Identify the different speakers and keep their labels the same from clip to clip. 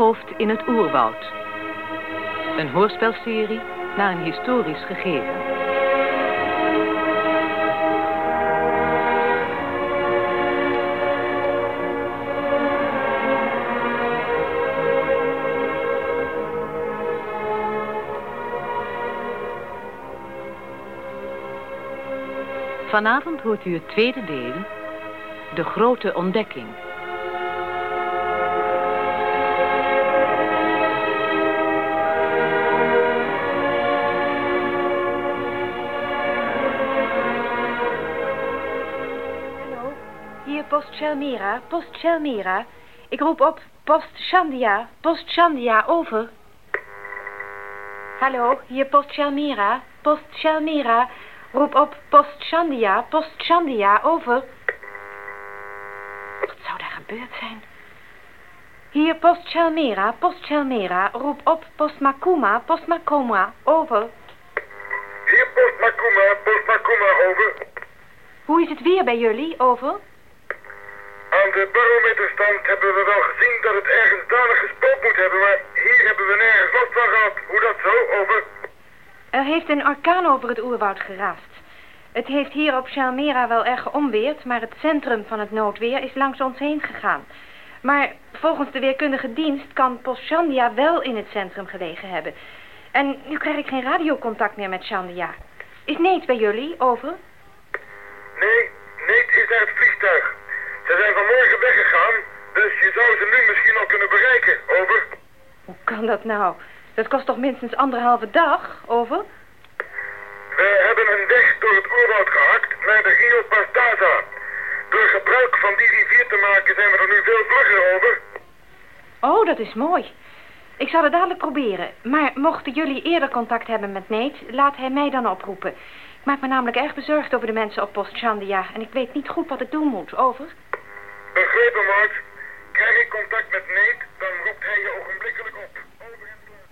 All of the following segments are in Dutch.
Speaker 1: Bruggenhoofd in het oerwoud. Een hoorspelserie naar een historisch gegeven. Vanavond hoort u het tweede deel, De Grote Ontdekking.
Speaker 2: Post Chalmera, post Chalmera. Ik roep op post Chandia, post Chandia, over. Hallo, hier post Chalmera, post Chalmera. Roep op post Chandia, post Chandia, over. Wat zou daar gebeurd zijn? Hier post Chalmera, post Chalmera. Roep op post Makuma, post Makoma, over.
Speaker 3: Hier post Makuma, post Makuma, over.
Speaker 2: Hoe is het weer bij jullie, over?
Speaker 3: Aan de barometerstand hebben we wel gezien dat het ergens danig gespookt moet hebben, maar hier hebben we nergens last van gehad. Hoe dat zo, over?
Speaker 2: Er heeft een orkaan over het oerwoud geraast. Het heeft hier op Chalmera wel erg geomweerd, maar het centrum van het noodweer is langs ons heen gegaan. Maar volgens de weerkundige dienst kan Post Chandia wel in het centrum gelegen hebben. En nu krijg ik geen radiocontact meer met Chandia. Is Neet bij jullie, over?
Speaker 3: Nee, nee, het is naar het vliegtuig. Ze zijn vanmorgen weggegaan, dus je zou ze nu misschien al kunnen bereiken, over.
Speaker 2: Hoe kan dat nou? Dat kost toch minstens anderhalve dag, over?
Speaker 3: We hebben een weg door het oerwoud gehakt naar de Rio Pastaza. Door gebruik van die rivier te maken zijn we er nu veel vlugger over.
Speaker 2: Oh, dat is mooi. Ik zal het dadelijk proberen. Maar mochten jullie eerder contact hebben met Neet, laat hij mij dan oproepen. Ik maak me namelijk erg bezorgd over de mensen op post Chandia en ik weet niet goed wat ik doen moet. Over.
Speaker 3: Begrepen, Max. Krijg ik contact met Nate, dan roept hij je ogenblikkelijk op. Over en klaar.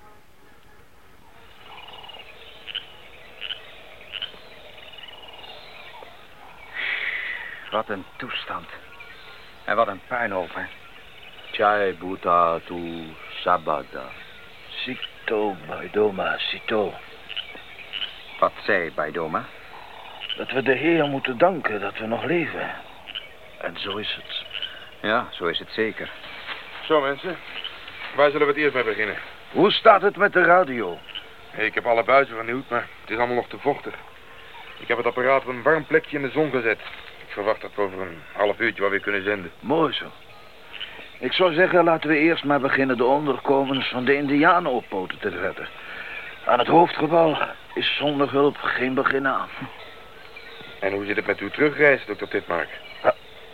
Speaker 4: Wat een toestand. En wat een puinhoop, hè.
Speaker 5: Chai Buddha tu Sabada.
Speaker 6: Sito, Baidoma, Sito.
Speaker 4: Wat zei Baidoma?
Speaker 6: Dat we de Heer moeten danken dat we nog leven.
Speaker 5: En zo is het.
Speaker 4: Ja, zo is het zeker.
Speaker 7: Zo, mensen. Waar zullen we het eerst mee beginnen?
Speaker 6: Hoe staat het met de radio?
Speaker 7: Ik heb alle buizen vernieuwd, maar het is allemaal nog te vochtig. Ik heb het apparaat op een warm plekje in de zon gezet. Ik verwacht dat we over een half uurtje wel weer kunnen zenden.
Speaker 6: Mooi zo. Ik zou zeggen, laten we eerst maar beginnen de onderkomens van de indianen op poten te zetten. Aan het hoofdgebouw is zonder hulp geen begin aan.
Speaker 7: En hoe zit het met uw terugreis, dokter Titmark?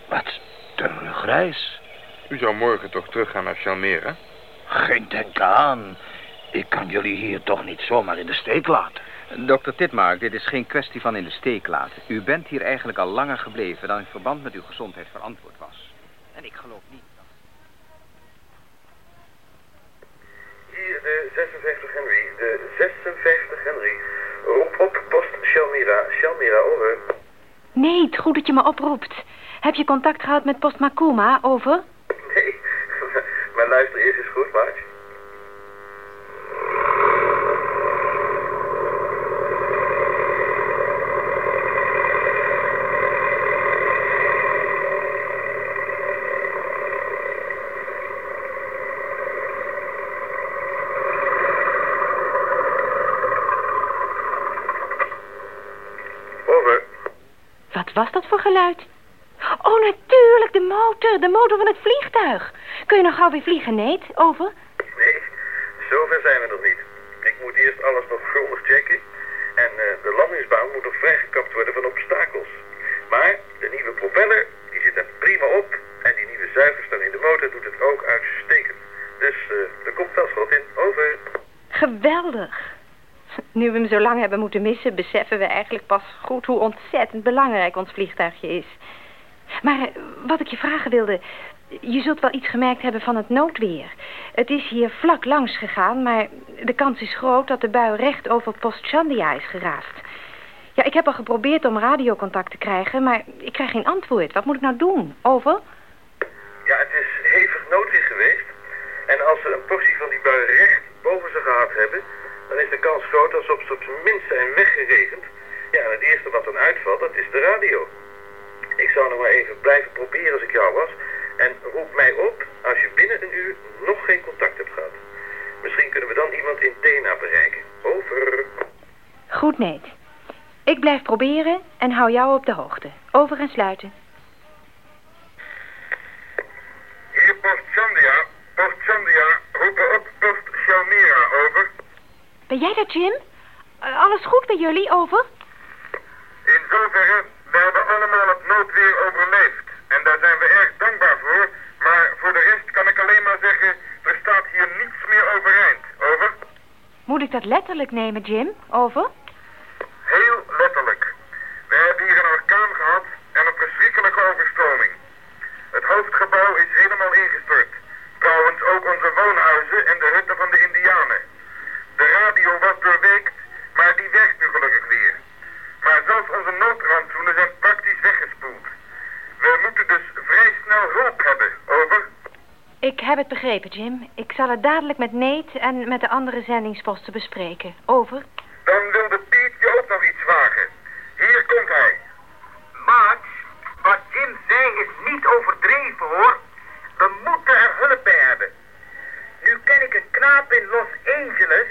Speaker 6: Wat? Terugreis?
Speaker 7: U zou morgen toch teruggaan naar Chalmera?
Speaker 6: Geen denken aan. Ik kan jullie hier toch niet zomaar in de steek laten.
Speaker 4: Dokter Titmark, dit is geen kwestie van in de steek laten. U bent hier eigenlijk al langer gebleven dan in verband met uw gezondheid verantwoord was. En ik geloof niet dat...
Speaker 3: Hier de 56 Henry, de 56 Henry. Roep op post Shalmira, Shalmira, over.
Speaker 2: Nee, goed dat je me oproept. Heb je contact gehad met Post Makuma, over?
Speaker 3: Nee, maar luister eerst eens goed, Maatje.
Speaker 2: was dat voor geluid? De motor. De motor van het vliegtuig. Kun je nog gauw weer vliegen, Neet? Over?
Speaker 3: Nee, zover zijn we nog niet. Ik moet eerst alles nog grondig checken. En eh, de landingsbaan moet nog vrijgekapt worden van obstakels. Maar de nieuwe propeller, die zit er prima op. En die nieuwe zuiverstel in de motor doet het ook uitstekend. Dus eh, er komt wel schot in. Over.
Speaker 2: Geweldig. Nu we hem zo lang hebben moeten missen, beseffen we eigenlijk pas goed hoe ontzettend belangrijk ons vliegtuigje is. Maar eh, wat ik je vragen wilde, je zult wel iets gemerkt hebben van het noodweer. Het is hier vlak langs gegaan, maar de kans is groot dat de bui recht over Post Chandia is geraast. Ja, ik heb al geprobeerd om radiocontact te krijgen, maar ik krijg geen antwoord. Wat moet ik nou doen? Over?
Speaker 3: Ja, het is hevig noodweer geweest. En als ze een portie van die bui recht boven ze gehad hebben, dan is de kans groot als ze op zijn minst zijn weggeregend. Ja, en het eerste wat dan uitvalt, dat is de radio. Ik zou nog maar even blijven proberen als ik jou was. En roep mij op als je binnen een uur nog geen contact hebt gehad. Misschien kunnen we dan iemand in Tena bereiken. Over.
Speaker 2: Goed, Neet. Ik blijf proberen en hou jou op de hoogte. Over en sluiten.
Speaker 3: Hier Post Chandia. Post Chandia, roepen op Post Chalmera, over.
Speaker 2: Ben jij dat, Jim? Eh, alles goed bij jullie? Over?
Speaker 3: In zoverre, we hebben noodweer overleefd. En daar zijn we erg dankbaar voor. Maar voor de rest kan ik alleen maar zeggen, er staat hier niets meer overeind. Over.
Speaker 2: Moet ik dat letterlijk nemen, Jim? Over?
Speaker 3: Heel letterlijk. We hebben hier een orkaan gehad en een verschrikkelijke overstroming. Het hoofdgebouw is helemaal ingestort. Trouwens ook onze woonhuizen en de hutten van de indianen. De radio was doorweekt, maar die werkt nu gelukkig weer. Maar zelfs onze noodrandzoenen zijn praktisch weggespoeld. We moeten dus vrij snel hulp hebben. Over.
Speaker 2: Ik heb het begrepen, Jim. Ik zal het dadelijk met Nate en met de andere zendingsposten bespreken. Over.
Speaker 3: Dan wilde Piet je ook nog iets vragen. Hier komt hij.
Speaker 8: Max, wat Jim zei is niet overdreven hoor. We moeten er hulp bij hebben. Nu ken ik een knaap in Los Angeles,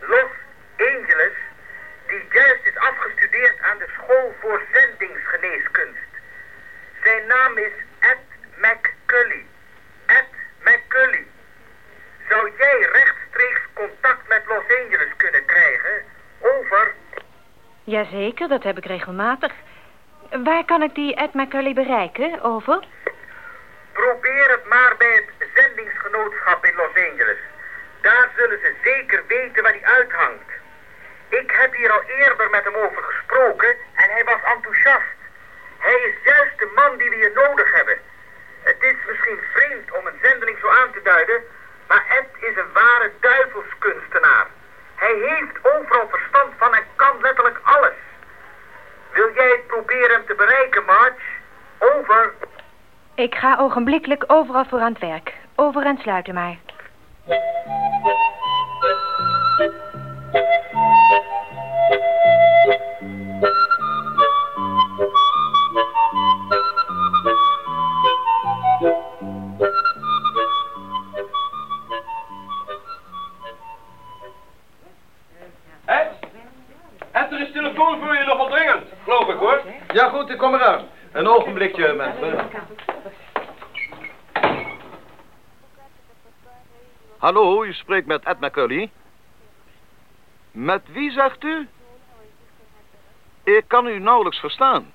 Speaker 8: Los Angeles, die juist is afgestudeerd aan de school voor zendingsgeneeskunst. Zijn naam is Ed McCully. Ed McCully. Zou jij rechtstreeks contact met Los Angeles kunnen krijgen? Over.
Speaker 2: Jazeker, dat heb ik regelmatig. Waar kan ik die Ed McCully bereiken? Over?
Speaker 8: Probeer het maar bij het zendingsgenootschap in Los Angeles. Daar zullen ze zeker weten waar hij uithangt. Ik heb hier al eerder met hem over gesproken en hij was enthousiast. Hij is juist de man die we hier nodig hebben. Het is misschien vreemd om een zendeling zo aan te duiden, maar Ed is een ware duivelskunstenaar. Hij heeft overal verstand van en kan letterlijk alles. Wil jij proberen hem te bereiken, Marge? Over.
Speaker 2: Ik ga ogenblikkelijk overal voor aan het werk. Over en sluiten maar.
Speaker 6: Kom eraan. Een ogenblikje, mensen. Hallo, u spreekt met Ed McCully. Met wie zegt u? Ik kan u nauwelijks verstaan.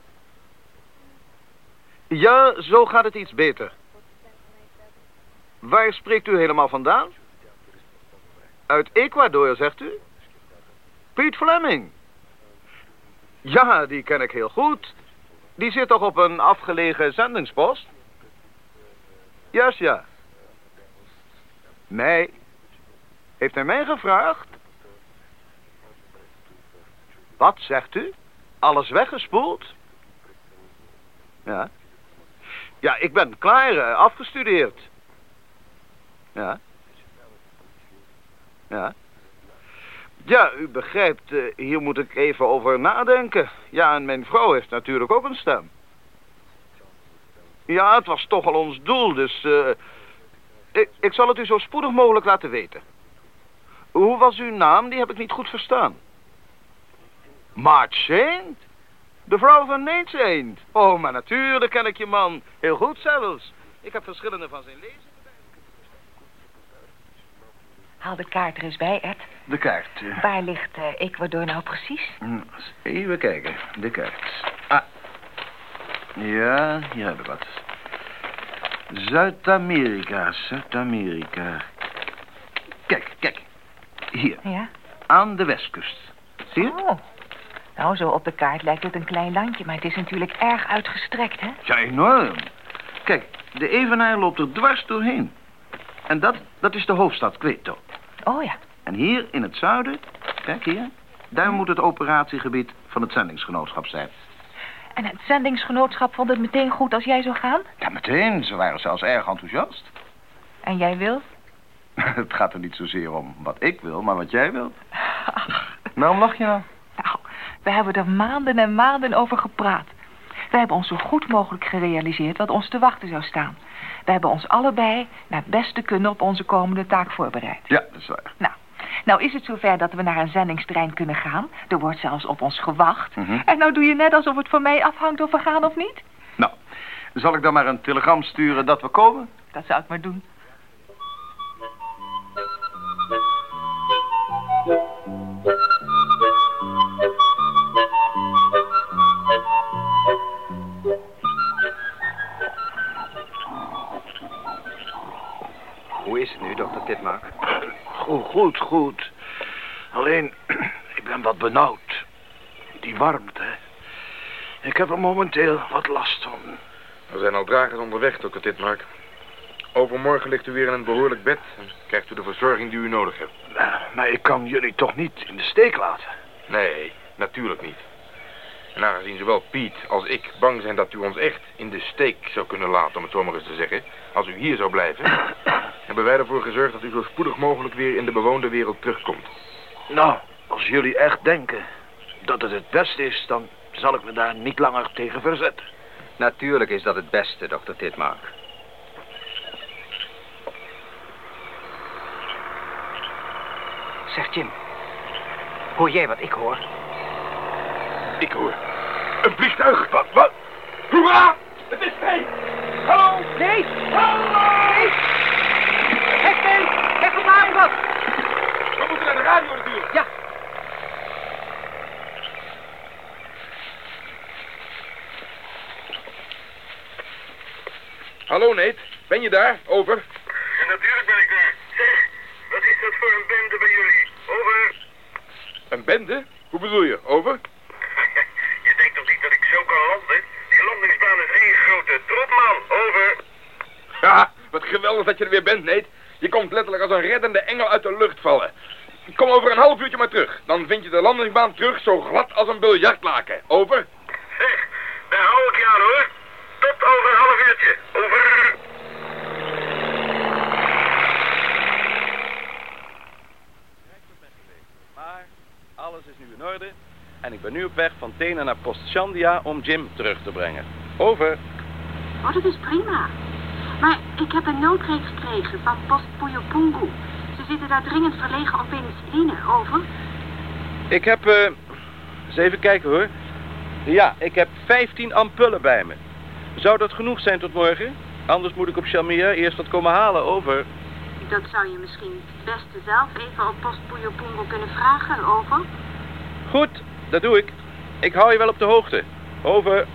Speaker 6: Ja, zo gaat het iets beter. Waar spreekt u helemaal vandaan? Uit Ecuador, zegt u? Piet Fleming. Ja, die ken ik heel goed. Die zit toch op een afgelegen zendingspost? Juist, ja. Mij? Heeft hij mij gevraagd? Wat zegt u? Alles weggespoeld? Ja. Ja, ik ben klaar, eh, afgestudeerd. Ja. Ja. Ja, u begrijpt, eh, hier moet ik even over nadenken. Ja, en mijn vrouw heeft natuurlijk ook een stem. Ja, het was toch al ons doel, dus... eh, ik, ik zal het u zo spoedig mogelijk laten weten. Hoe was uw naam? Die heb ik niet goed verstaan. March Saint?
Speaker 9: De vrouw van Neens Eend. Oh, maar natuurlijk ken ik je man. Heel goed zelfs. Ik heb verschillende van zijn lezingen.
Speaker 10: Haal de kaart er eens bij, Ed.
Speaker 6: De kaart. eh.
Speaker 10: Waar ligt eh, Ecuador nou precies?
Speaker 6: Hm, Even kijken. De kaart. Ah. Ja, hier heb ik wat. Zuid-Amerika, Zuid-Amerika. Kijk, kijk. Hier,
Speaker 10: Ja?
Speaker 6: aan de westkust. Zie je?
Speaker 10: Oh. Nou, zo op de kaart lijkt het een klein landje, maar het is natuurlijk erg uitgestrekt, hè?
Speaker 6: Ja, enorm. Kijk, de Evenaar loopt er dwars doorheen. En dat, dat is de hoofdstad Quito.
Speaker 10: Oh ja.
Speaker 6: En hier in het zuiden, kijk hier, daar moet het operatiegebied van het zendingsgenootschap zijn.
Speaker 10: En het zendingsgenootschap vond het meteen goed als jij zou gaan?
Speaker 6: Ja, meteen. Ze waren zelfs erg enthousiast.
Speaker 10: En jij wil?
Speaker 6: Het gaat er niet zozeer om wat ik wil, maar wat jij wilt. Waarom lach je nou?
Speaker 10: Nou, we hebben er maanden en maanden over gepraat. We hebben ons zo goed mogelijk gerealiseerd wat ons te wachten zou staan. We hebben ons allebei naar het beste kunnen op onze komende taak voorbereid.
Speaker 6: Ja, dat is waar.
Speaker 10: Nou, nou is het zover dat we naar een zendingstrein kunnen gaan. Er wordt zelfs op ons gewacht.
Speaker 6: Mhm.
Speaker 10: En nou doe je net alsof het van mij afhangt of we gaan of niet?
Speaker 6: Nou, zal ik dan maar een telegram sturen dat we komen?
Speaker 10: Dat zou ik maar doen.
Speaker 4: Het nu, dokter Titmark?
Speaker 6: Goed, goed, goed. Alleen, ik ben wat benauwd. Die warmte. Ik heb er momenteel wat last van.
Speaker 7: Er zijn al dragers onderweg, dokter Titmark. Overmorgen ligt u weer in een behoorlijk bed en krijgt u de verzorging die u nodig hebt.
Speaker 6: Maar, maar ik kan jullie toch niet in de steek laten?
Speaker 7: Nee, natuurlijk niet. En aangezien zowel Piet als ik bang zijn dat u ons echt in de steek zou kunnen laten, om het zo maar eens te zeggen, als u hier zou blijven, hebben wij ervoor gezorgd dat u zo spoedig mogelijk weer in de bewoonde wereld terugkomt.
Speaker 6: Nou, als jullie echt denken dat het het beste is, dan zal ik me daar niet langer tegen verzetten.
Speaker 4: Natuurlijk is dat het beste, dokter Titmark.
Speaker 1: Zeg Jim, hoor jij wat ik hoor?
Speaker 7: Ik hoor. Een vliegtuig! Wat? Wat? Hoera! Het is mij! Hallo!
Speaker 1: Nee!
Speaker 7: Hallo!
Speaker 1: Nee! Hek mee! Hek hem aan wat!
Speaker 7: We moeten naar de radio natuurlijk.
Speaker 1: Ja.
Speaker 7: Hallo, Nate. Ben je daar? Over.
Speaker 3: natuurlijk ben ik daar. Zeg, wat is dat voor een bende bij jullie? Over.
Speaker 7: Een bende? Hoe bedoel je? Over?
Speaker 3: Je denkt toch niet dat ik zo kan landen? Die landingsbaan is één grote troep, man. Over.
Speaker 7: Ja, wat geweldig dat je er weer bent, Nate. Je komt letterlijk als een reddende engel uit de lucht vallen. Kom over een half uurtje maar terug. Dan vind je de landingsbaan terug zo glad als een biljartlaken. Over.
Speaker 3: Zeg, daar hou ik je aan, hoor. Tot over een half uurtje. Over.
Speaker 9: Maar alles is nu in orde. En ik ben nu op weg van Tena naar Post Chandia om Jim terug te brengen. Over.
Speaker 2: Oh, dat is prima. Maar ik heb een noodkreet gekregen van Post Puyopungu. Ze zitten daar dringend verlegen op penicilline. Over.
Speaker 9: Ik heb, eh, eens even kijken hoor. Ja, ik heb 15 ampullen bij me. Zou dat genoeg zijn tot morgen? Anders moet ik op Shalmia eerst wat komen halen. Over.
Speaker 2: Dat zou je misschien het beste zelf even op Post Puyopungu kunnen vragen. Over.
Speaker 9: Goed, dat doe ik. Ik hou je wel op de hoogte. Over.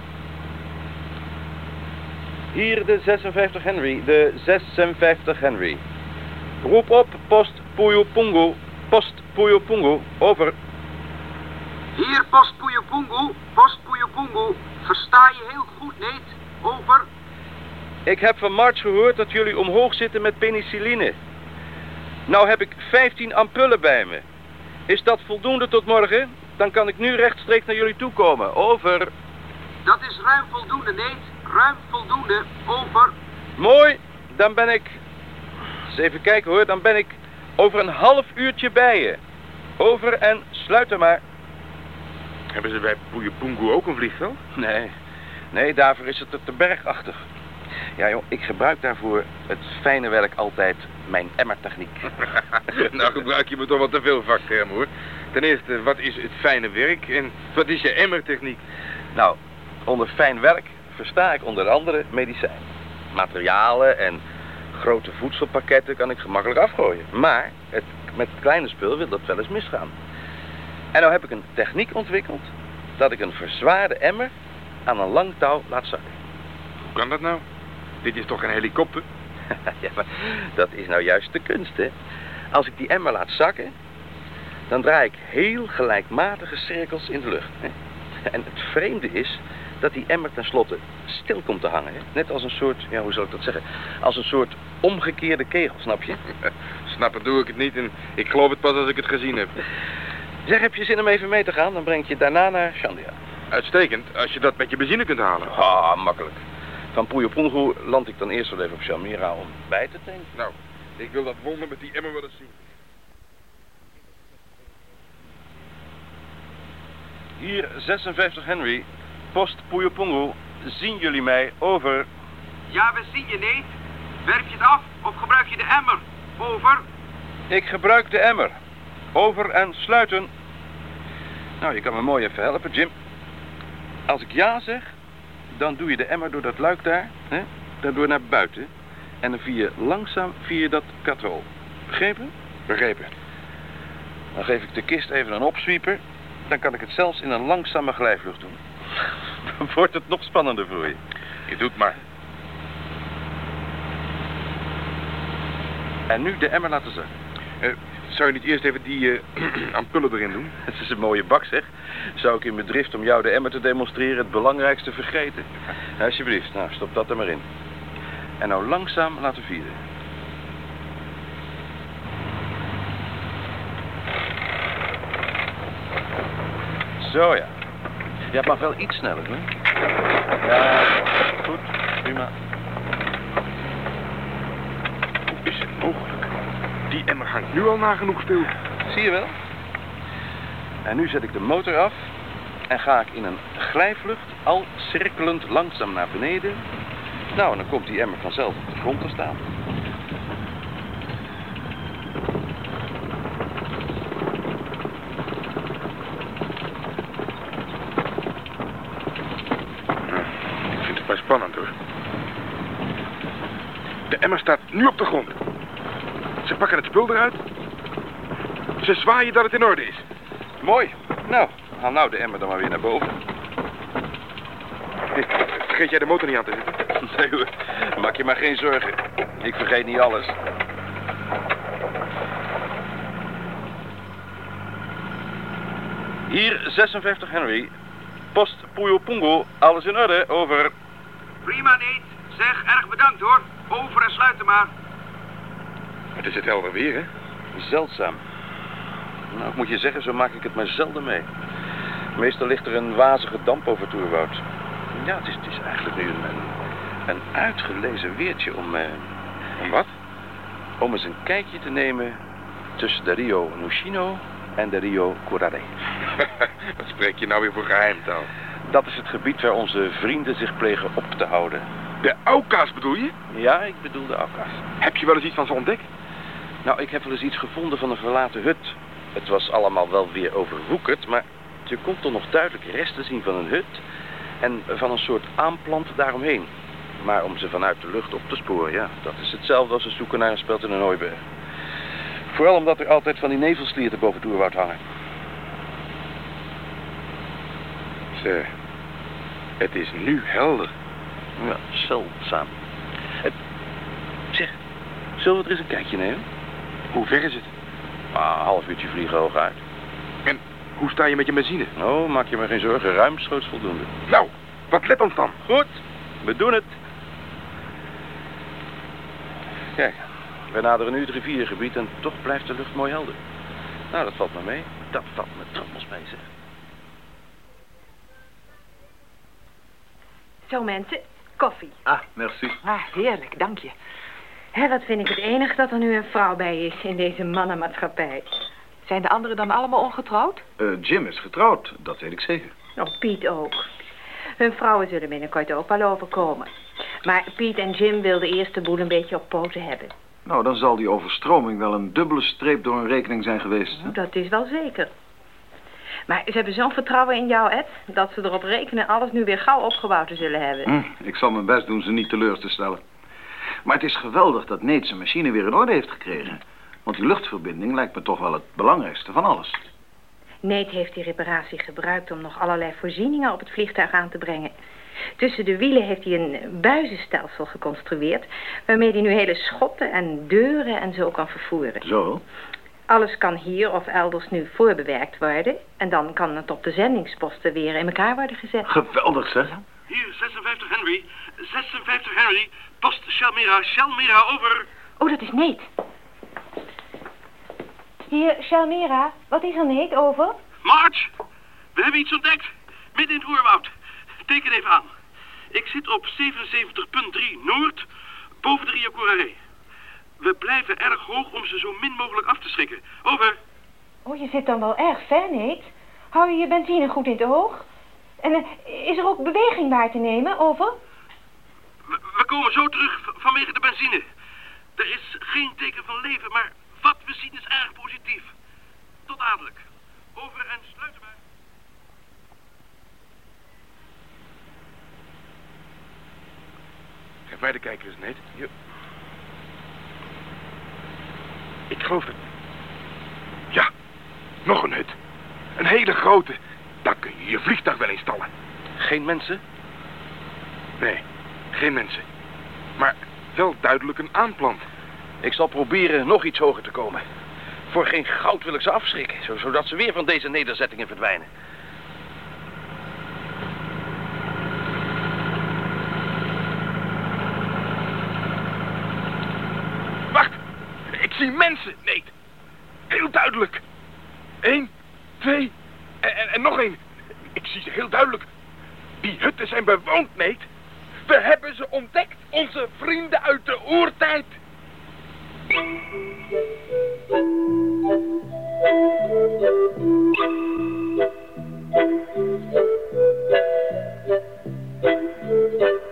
Speaker 9: Hier de 56 Henry, de 56 Henry. Roep op, post Puyopungu, post Puyopungu, over.
Speaker 11: Hier, Post Puyopungu, Post Puyopungu. Versta je heel goed, Neet? Over.
Speaker 9: Ik heb van March gehoord dat jullie omhoog zitten met penicilline. Nou heb ik 15 ampullen bij me. Is dat voldoende tot morgen? Dan kan ik nu rechtstreeks naar jullie toe komen. Over.
Speaker 11: Dat is ruim voldoende, Neet. Ruim voldoende. Over.
Speaker 9: Mooi, dan ben ik... Eens even kijken hoor, dan ben ik over een half uurtje bij je. Over en sluit er maar.
Speaker 7: Hebben ze bij Puyopungu ook een vliegveld?
Speaker 9: Nee, nee, daarvoor is het te bergachtig. Ja joh, ik gebruik daarvoor het fijne werk altijd mijn emmertechniek.
Speaker 7: nou gebruik je me toch wat te veel vaktermen hoor. Ten eerste, wat is het fijne werk en wat is je emmertechniek?
Speaker 12: Nou, onder fijn werk versta ik onder andere medicijn. Materialen en grote voedselpakketten kan ik gemakkelijk afgooien. Maar het, met het kleine spul wil dat wel eens misgaan. En nou heb ik een techniek ontwikkeld dat ik een verzwaarde emmer aan een lang touw laat zakken.
Speaker 7: Hoe kan dat nou? Dit is toch een helikopter?
Speaker 12: ja, maar dat is nou juist de kunst, hè? Als ik die emmer laat zakken, dan draai ik heel gelijkmatige cirkels in de lucht. Hè? En het vreemde is dat die emmer tenslotte stil komt te hangen. Hè? Net als een soort, ja, hoe zal ik dat zeggen? Als een soort omgekeerde kegel, snap je?
Speaker 7: Snappen doe ik het niet en ik geloof het pas als ik het gezien heb.
Speaker 12: Zeg, heb je zin om even mee te gaan? Dan breng ik je daarna naar Shandia.
Speaker 7: Uitstekend, als je dat met je benzine kunt halen.
Speaker 12: Ah, makkelijk. Van Puyopungu land ik dan eerst wel even op Shalmira om bij te tanken.
Speaker 7: Nou, ik wil dat wonder met die emmer wel eens zien.
Speaker 9: Hier 56 Henry, post Puyopungu. Zien jullie mij? Over.
Speaker 11: Ja, we zien je niet. Werp je het af of gebruik je de emmer? Over.
Speaker 9: Ik gebruik de emmer. Over en sluiten. Nou, je kan me mooi even helpen, Jim. Als ik ja zeg, dan doe je de emmer door dat luik daar, hè? daardoor naar buiten. En dan vier je langzaam via dat katrol. Begrepen?
Speaker 7: Begrepen.
Speaker 9: Dan geef ik de kist even een opswieper. Dan kan ik het zelfs in een langzame glijvlucht doen. Dan wordt het nog spannender voor je.
Speaker 7: Je doet maar.
Speaker 9: En nu de emmer laten zakken.
Speaker 7: Uh, zou je niet eerst even die uh, ampullen erin doen?
Speaker 9: Het is een mooie bak, zeg. Zou ik in mijn drift om jou de emmer te demonstreren het belangrijkste vergeten? Alsjeblieft, nou, stop dat er maar in. En nou langzaam laten vieren. Zo ja. Ja, mag wel iets sneller, hè? Ja, goed, prima.
Speaker 7: Hoe is het mogelijk? Die emmer hangt nu al nagenoeg stil.
Speaker 9: Zie je wel? En nu zet ik de motor af en ga ik in een glijvlucht al cirkelend langzaam naar beneden. Nou, en dan komt die emmer vanzelf op de grond te staan.
Speaker 7: Ik vind het wel spannend hoor. De emmer staat nu op de grond. Ze pakken het spul eruit. Ze zwaaien dat het in orde is.
Speaker 9: Mooi. Nou, haal nou de emmer dan maar weer naar boven.
Speaker 7: Vergeet jij de motor niet aan te zetten?
Speaker 9: Nee hoor, maak je maar geen zorgen. Ik vergeet niet alles. Hier 56 Henry. Post Puyopungo, alles in orde, over.
Speaker 11: Prima niet. Zeg, erg bedankt hoor. Sluiten maar.
Speaker 7: Het is het helder weer, hè?
Speaker 9: Zeldzaam. Nou, ik moet je zeggen, zo maak ik het maar zelden mee. Meestal ligt er een wazige damp over het oerwoud. Ja, het is, het is eigenlijk nu een, een uitgelezen weertje om... Eh,
Speaker 7: om wat?
Speaker 9: Om eens een kijkje te nemen tussen de Rio Nushino en de Rio Curare.
Speaker 7: Wat spreek je nou weer voor geheimtaal?
Speaker 9: Dat is het gebied waar onze vrienden zich plegen op te houden.
Speaker 7: De Auka's bedoel je?
Speaker 9: Ja, ik bedoel de Auka's.
Speaker 7: Heb je wel eens iets van ze ontdekt?
Speaker 9: Nou, ik heb wel eens iets gevonden van een verlaten hut. Het was allemaal wel weer overwoekerd, maar je kon toch nog duidelijk resten zien van een hut en van een soort aanplant daaromheen. Maar om ze vanuit de lucht op te sporen, ja, dat is hetzelfde als het zoeken naar een speld in een hooiberg. Vooral omdat er altijd van die nevelslierten boven het oerwoud hangen.
Speaker 7: Ze, het is nu helder.
Speaker 9: Ja, zeldzaam. Het, zeg, zullen we er eens een kijkje nemen?
Speaker 7: Hoe ver is het?
Speaker 9: Ah, een half uurtje vliegen hooguit.
Speaker 7: En hoe sta je met je benzine?
Speaker 9: Oh, maak je me geen zorgen. Ruimschoots voldoende.
Speaker 7: Nou, wat let ons dan?
Speaker 9: Goed, we doen het. Kijk, we naderen nu het riviergebied en toch blijft de lucht mooi helder. Nou, dat valt me mee. Dat valt me trommels mee, zeg.
Speaker 2: Zo mensen, koffie.
Speaker 6: Ah, merci.
Speaker 10: Ah, heerlijk, dank je.
Speaker 2: Hé, wat vind ik het enig dat er nu een vrouw bij is in deze mannenmaatschappij.
Speaker 10: Zijn de anderen dan allemaal ongetrouwd?
Speaker 6: Eh, Jim is getrouwd, dat weet ik zeker.
Speaker 2: Oh, Piet ook. Hun vrouwen zullen binnenkort ook wel overkomen. Maar Piet en Jim wilden eerst de boel een beetje op poten hebben.
Speaker 6: Nou, dan zal die overstroming wel een dubbele streep door een rekening zijn geweest. hè?
Speaker 2: Dat is wel zeker. Maar ze hebben zo'n vertrouwen in jou, Ed, dat ze erop rekenen alles nu weer gauw opgebouwd te zullen hebben.
Speaker 6: Hm, ik zal mijn best doen ze niet teleur te stellen. Maar het is geweldig dat Nate zijn machine weer in orde heeft gekregen. Want die luchtverbinding lijkt me toch wel het belangrijkste van alles.
Speaker 2: Nate heeft die reparatie gebruikt om nog allerlei voorzieningen op het vliegtuig aan te brengen. Tussen de wielen heeft hij een buizenstelsel geconstrueerd... waarmee hij nu hele schotten en deuren en zo kan vervoeren.
Speaker 6: Zo?
Speaker 2: Alles kan hier of elders nu voorbewerkt worden... en dan kan het op de zendingsposten weer in elkaar worden gezet.
Speaker 6: Geweldig, zeg.
Speaker 9: Hier, 56 Henry. 56 Henry. Post Shalmira. Shalmira, over.
Speaker 2: Oh, dat is Nate. Hier, Shalmira. Wat is er, Nate? Over?
Speaker 9: March, we hebben iets ontdekt. Midden in het oerwoud. Teken even aan. Ik zit op 77.3 Noord, boven de Rio Corare. We blijven erg hoog om ze zo min mogelijk af te schrikken. Over.
Speaker 2: Oh, je zit dan wel erg ver, Nate. Hou je je benzine goed in het oog? En eh, is er ook beweging waar te nemen? Over?
Speaker 9: We, we komen zo terug vanwege de benzine. Er is geen teken van leven, maar wat we zien is erg positief. Tot dadelijk. Over en sluiten maar.
Speaker 7: Geef mij de kijker eens, Nate. Hier. Ik geloof het. Ja, nog een hut. Een hele grote. Daar kun je je vliegtuig wel installen.
Speaker 13: Geen mensen?
Speaker 7: Nee, geen mensen. Maar wel duidelijk een aanplant.
Speaker 13: Ik zal proberen nog iets hoger te komen. Voor geen goud wil ik ze afschrikken, zo- zodat ze weer van deze nederzettingen verdwijnen.
Speaker 7: mensen. Nee, heel duidelijk. Eén, twee en, en, nog één. Ik zie ze heel duidelijk. Die hutten zijn bewoond, Neet. We hebben ze ontdekt, onze vrienden uit de oertijd. Thank.